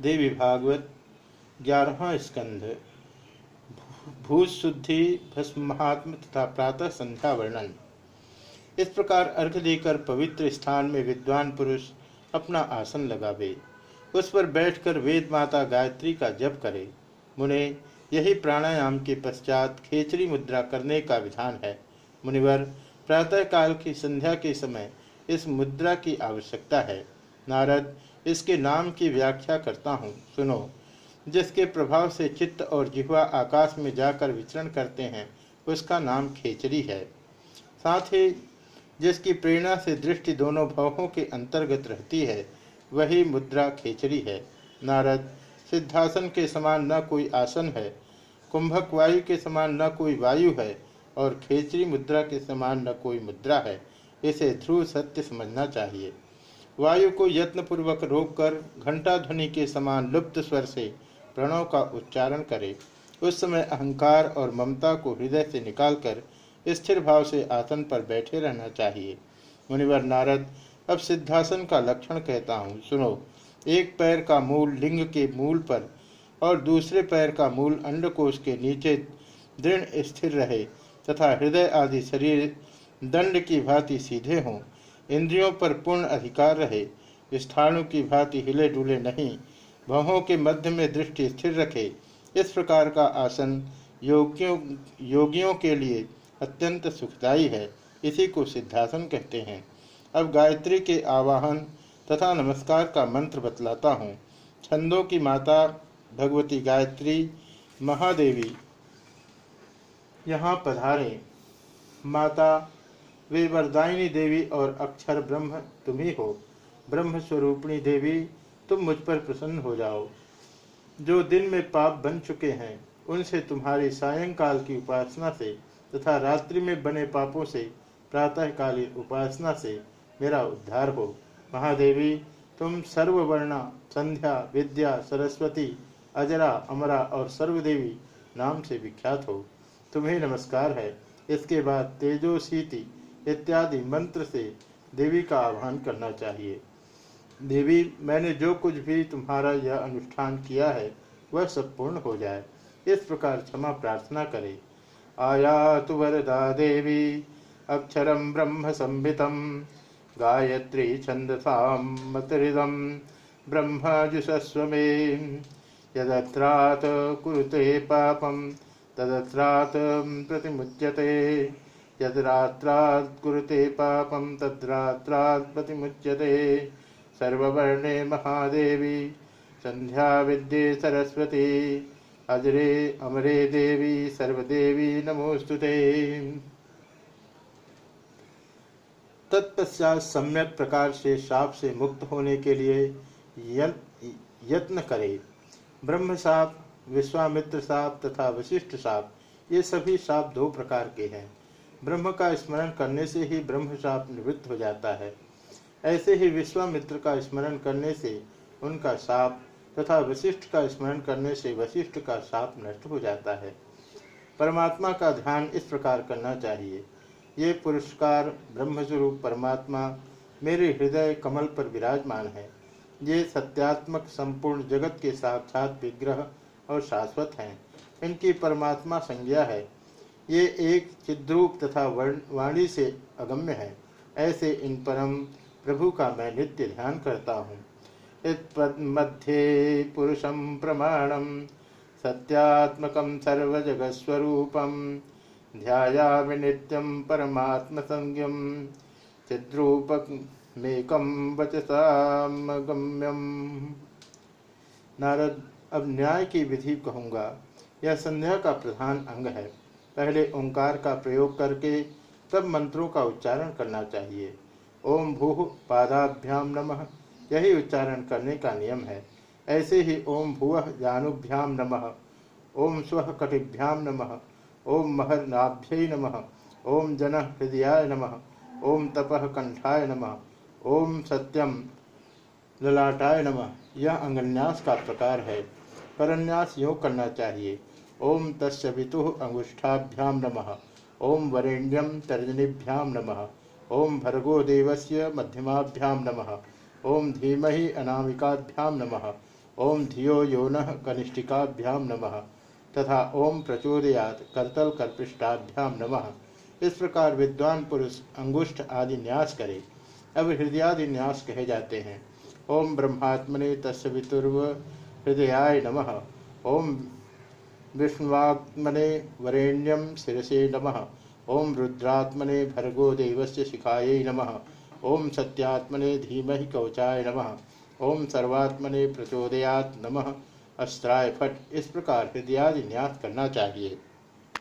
देवी भागवत ग्यारहवा स्कंध। भूशुद्धि भस्मात्म तथा प्रातः संध्या वर्णन। इस प्रकार अर्घ देकर पवित्र स्थान में विद्वान पुरुष अपना आसन लगावे। उस पर बैठकर वेद माता गायत्री का जप करे। मुने, यही प्राणायाम के पश्चात खेचरी मुद्रा करने का विधान है। मुनिवर प्रातः काल की संध्या के समय इस मुद्रा की आवश्यकता है। नारद इसके नाम की व्याख्या करता हूँ। सुनो। जिसके प्रभाव से चित्त और जिह्वा आकाश में जाकर विचरण करते हैं, उसका नाम खेचरी है। साथ ही जिसकी प्रेरणा से दृष्टि दोनों भावों के अंतर्गत रहती है, वही मुद्रा खेचरी है। नारद, सिद्धासन के समान न कोई आसन है, कुंभक वायु के समान न कोई वायु है, और खेचरी मुद्रा के समान न कोई मुद्रा है। इसे ध्रुव सत्य समझना चाहिए। वायु को यत्नपूर्वक रोककर घंटा ध्वनि के समान लुप्त स्वर से प्रणव का उच्चारण करे। उस समय अहंकार और ममता को हृदय से निकालकर स्थिर भाव से आसन पर बैठे रहना चाहिए। मुनिवर नारद, अब सिद्धासन का लक्षण कहता हूँ, सुनो। एक पैर का मूल लिंग के मूल पर और दूसरे पैर का मूल अंडकोश के नीचे दृढ़ स्थिर रहे तथा हृदय आदि शरीर दंड की भांति सीधे हों। इंद्रियों पर पूर्ण अधिकार रहे स्थाणु की भांति हिले डुले नहीं, भवों के मध्य में दृष्टि स्थिर रखे, इस प्रकार का आसन योगियों योगियों के लिए अत्यंत सुखदायी है, इसी को सिद्धासन कहते हैं। अब गायत्री के आवाहन तथा नमस्कार का मंत्र बतलाता हूँ। छंदों की माता, भगवती गायत्री, महादेवी, यहाँ पधारे। माता वे वरदायिनी देवी और अक्षर ब्रह्म तुम ही हो। ब्रह्म स्वरूपणी देवी, तुम मुझ पर प्रसन्न हो जाओ। जो दिन में पाप बन चुके हैं, उनसे तुम्हारी सायंकाल की उपासना से तथा रात्रि में बने पापों से प्रातःकालीन उपासना से मेरा उद्धार हो। महादेवी, तुम सर्ववर्णा, संध्या, विद्या, सरस्वती, अजरा, अमरा और सर्वदेवी नाम से विख्यात हो। तुम्हें नमस्कार है। इसके बाद तेजोशीति इत्यादि मंत्र से देवी का आह्वान करना चाहिए। देवी, मैंने जो कुछ भी तुम्हारा यह अनुष्ठान किया है, वह सब पूर्ण हो जाए। इस प्रकार क्षमा प्रार्थना करे। आया तु वरदा देवी अक्षरम ब्रह्म संभितम गायत्री छंदसाम मतरिदम ब्रह्म जुषस्व यदत्रात कुरुते पापम तदत्रात प्रतिमुच्यते। यद्रात्रात् कुरुते पापं तद्रात्रात् सर्ववर्णे महादेवी, संध्या विद्ये सरस्वती, अजरे अमरे देवी, सर्वदेवी नमोस्तुते तत्पश्चात सम्यक प्रकार से साप से मुक्त होने के लिए यत्न करे। ब्रह्म साप, विश्वामित्र साप तथा वशिष्ठ साप, ये सभी साप दो प्रकार के हैं। ब्रह्म का स्मरण करने से ही ब्रह्म साप निवृत्त हो जाता है। ऐसे ही विश्वामित्र का स्मरण करने से उनका साप तथा वशिष्ठ का स्मरण करने से वशिष्ठ का साप नष्ट हो जाता है। परमात्मा का ध्यान इस प्रकार करना चाहिए। ये पुरस्कार ब्रह्मस्वरूप परमात्मा मेरे हृदय कमल पर विराजमान है। ये सत्यात्मक संपूर्ण जगत के साक्षात विग्रह और शाश्वत हैं। इनकी परमात्मा संज्ञा है। ये एक चिद्रूप तथा वाणी से अगम्य है। ऐसे इन परम प्रभु का मैं नित्य ध्यान करता हूँ। मध्य पुरुषम प्रमाणम सत्यात्मक सर्वजगस्वरूपम ध्याया नित्यम परमात्म संज्ञम चिद्रूपमेकम वचसामगम्यम। नारद, अब न्याय की विधि कहूँगा। यह संध्या का प्रधान अंग है। पहले ओंकार का प्रयोग करके तब मंत्रों का उच्चारण करना चाहिए। ओम भू पादाभ्याम नमः। यही उच्चारण करने का नियम है। ऐसे ही ओम भुव जानुभ्याम नमः। ओम स्व कटिभ्याम नमः। ओम महर नाभ्य नमः। ओम जन हृदयाय नमः। ओम तपह कंठाय नमः। ओम सत्यम ललाटाय नमः। यह अंगन्यास का प्रकार है। परन्यास योग करना चाहिए। ओम तस्य वितु अंगुष्ठाभ्याम नम। ओम वरेण्यम तर्जनीभ्याम नम। ओम भर्गो मध्यमाभ्याम नम। ओम धीमहि अनामिकाभ्याम नम। ओम धियो यो कनिष्ठिकाभ्याम नमः। तथा ओम प्रचोदयात करतल कर्पृष्टाभ्याम नमः। इस प्रकार विद्वान पुरुष अंगुष्ठ आदि न्यास करे। अब हृदयादि न्यास कहे जाते हैं। ओम ब्रह्मात्मने तस्वितुर्व हृदयाय नमः। ओम विष्णुवात्मने वरेण्यम शिरसे नम। ओं रुद्रात्मने भर्गो देवस्य नमः। ओम सत्यात्मने धीमहि कवचाय नम। ओं सर्वात्मने प्रचोदयात नम। अस्त्राय फट इस प्रकार हृदयादि न्यास करना चाहिए।